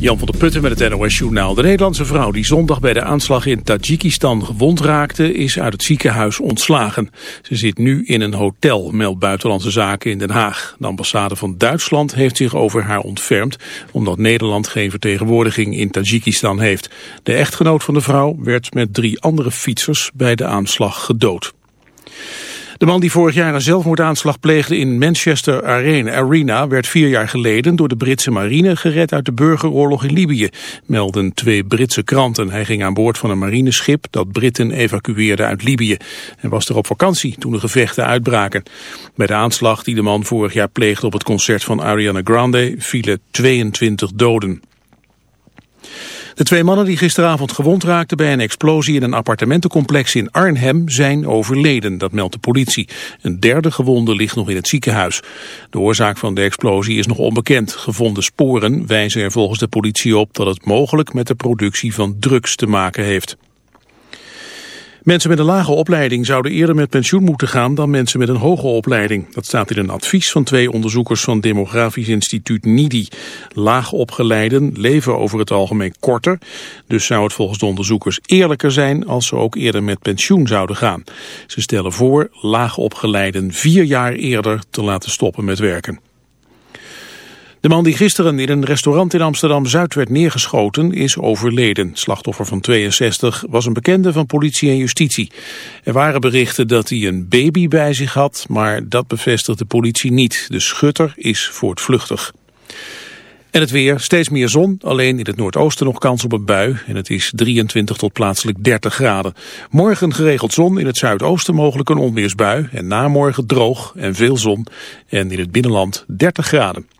Jan van der Putten met het NOS-journaal. De Nederlandse vrouw die zondag bij de aanslag in Tajikistan gewond raakte... is uit het ziekenhuis ontslagen. Ze zit nu in een hotel, meldt Buitenlandse Zaken in Den Haag. De ambassade van Duitsland heeft zich over haar ontfermd... omdat Nederland geen vertegenwoordiging in Tajikistan heeft. De echtgenoot van de vrouw werd met drie andere fietsers bij de aanslag gedood. De man die vorig jaar een zelfmoordaanslag pleegde in Manchester Arena werd vier jaar geleden door de Britse marine gered uit de burgeroorlog in Libië, melden twee Britse kranten. Hij ging aan boord van een marineschip dat Britten evacueerde uit Libië en was er op vakantie toen de gevechten uitbraken. Bij de aanslag die de man vorig jaar pleegde op het concert van Ariana Grande vielen 22 doden. De twee mannen die gisteravond gewond raakten bij een explosie in een appartementencomplex in Arnhem zijn overleden, dat meldt de politie. Een derde gewonde ligt nog in het ziekenhuis. De oorzaak van de explosie is nog onbekend. Gevonden sporen wijzen er volgens de politie op dat het mogelijk met de productie van drugs te maken heeft. Mensen met een lage opleiding zouden eerder met pensioen moeten gaan dan mensen met een hoge opleiding. Dat staat in een advies van twee onderzoekers van Demografisch Instituut NIDI. Laag opgeleiden leven over het algemeen korter. Dus zou het volgens de onderzoekers eerlijker zijn als ze ook eerder met pensioen zouden gaan. Ze stellen voor laag opgeleiden vier jaar eerder te laten stoppen met werken. De man die gisteren in een restaurant in Amsterdam-Zuid werd neergeschoten is overleden. Slachtoffer van 62 was een bekende van politie en justitie. Er waren berichten dat hij een baby bij zich had, maar dat bevestigt de politie niet. De schutter is voortvluchtig. En het weer, steeds meer zon, alleen in het noordoosten nog kans op een bui. En het is 23 tot plaatselijk 30 graden. Morgen geregeld zon, in het zuidoosten mogelijk een onweersbui. En namorgen droog en veel zon. En in het binnenland 30 graden.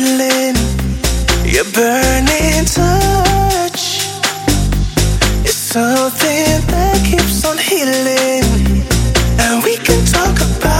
Feeling? Your burning touch is something that keeps on healing. And we can talk about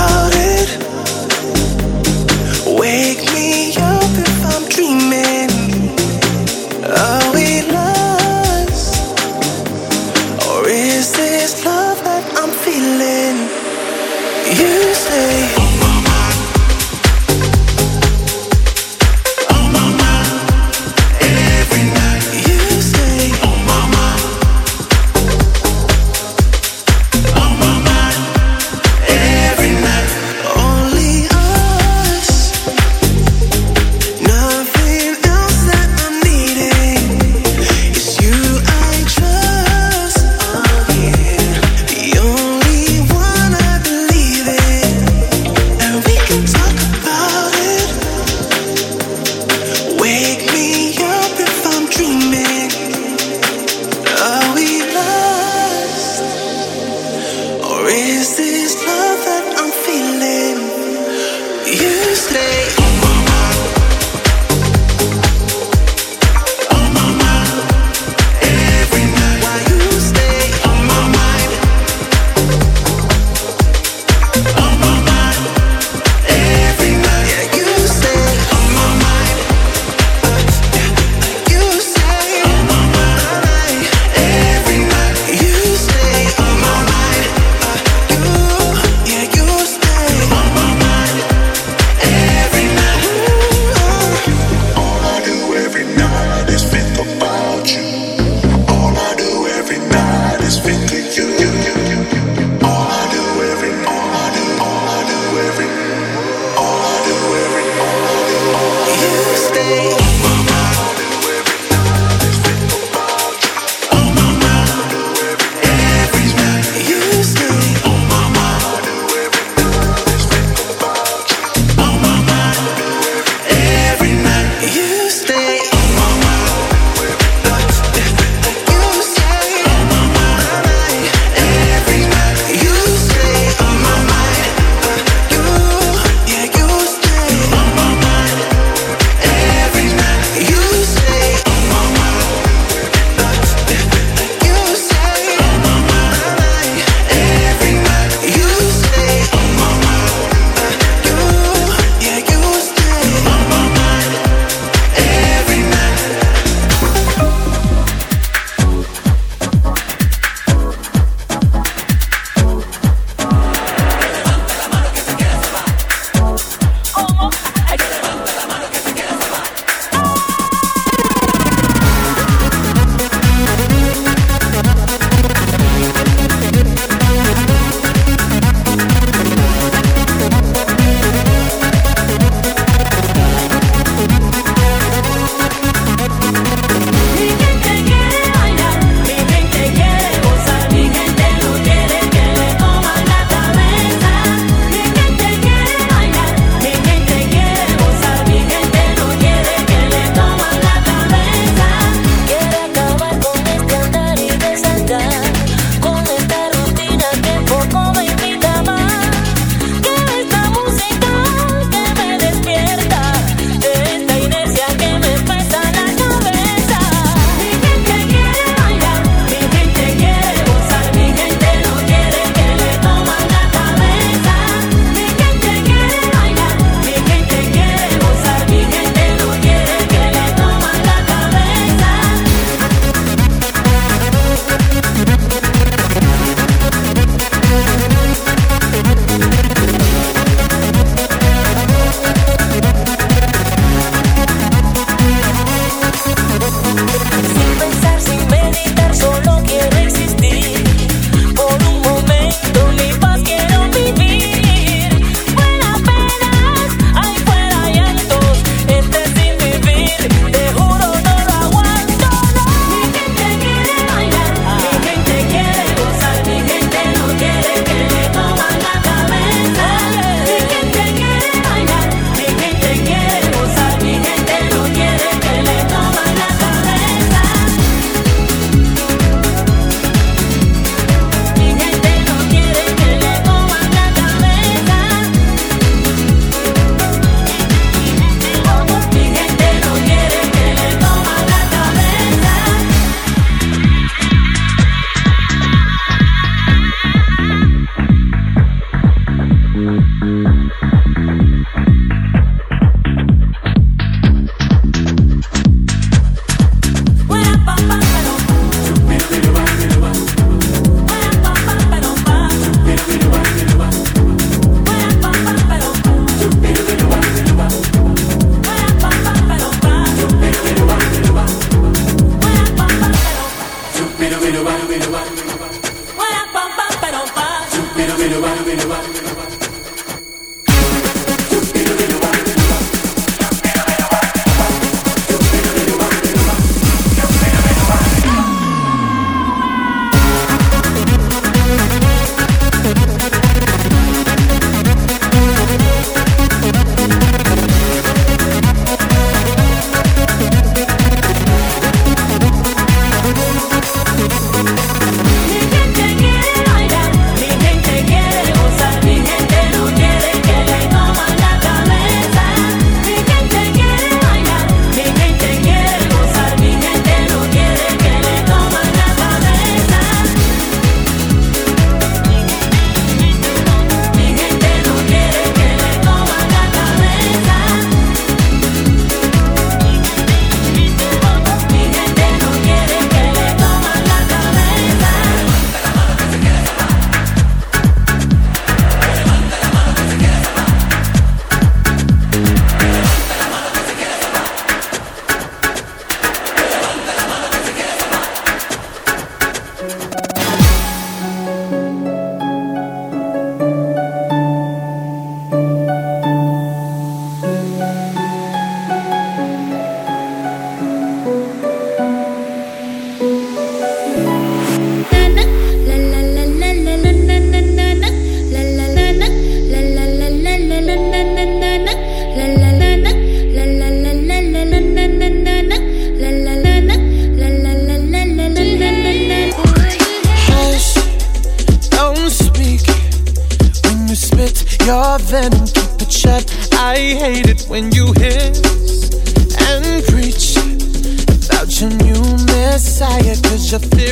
Mm-hmm.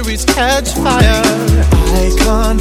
lyrics catch fire. I can't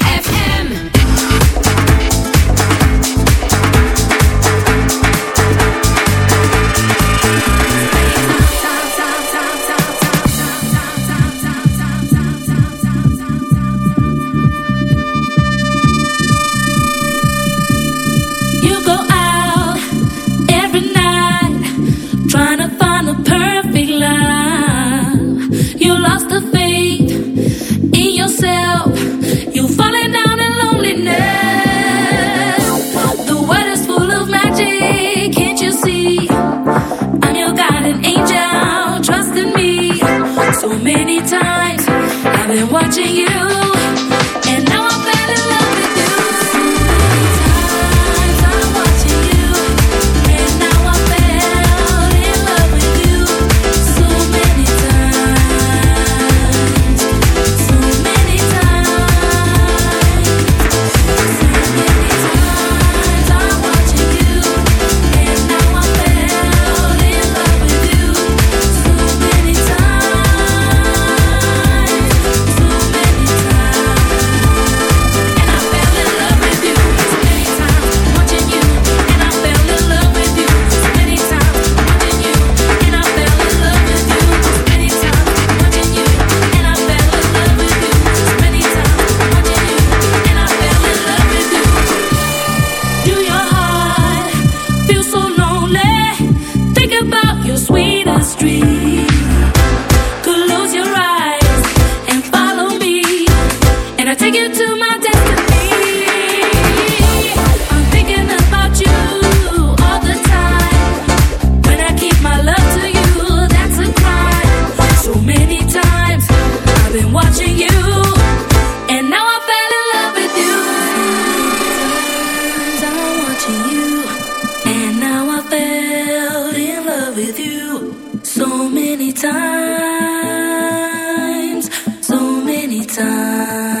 so many times, so many times.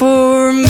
Voor mij